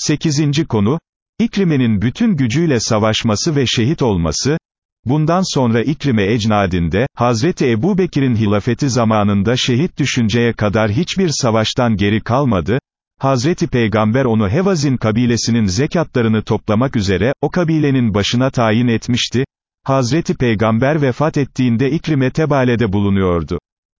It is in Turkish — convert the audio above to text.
8. konu, İkrime'nin bütün gücüyle savaşması ve şehit olması, bundan sonra İkrime ecnadinde, Hazreti Ebu Bekir'in hilafeti zamanında şehit düşünceye kadar hiçbir savaştan geri kalmadı, Hazreti Peygamber onu Hevazin kabilesinin zekatlarını toplamak üzere, o kabilenin başına tayin etmişti, Hazreti Peygamber vefat ettiğinde İkrime tebalede bulunuyordu.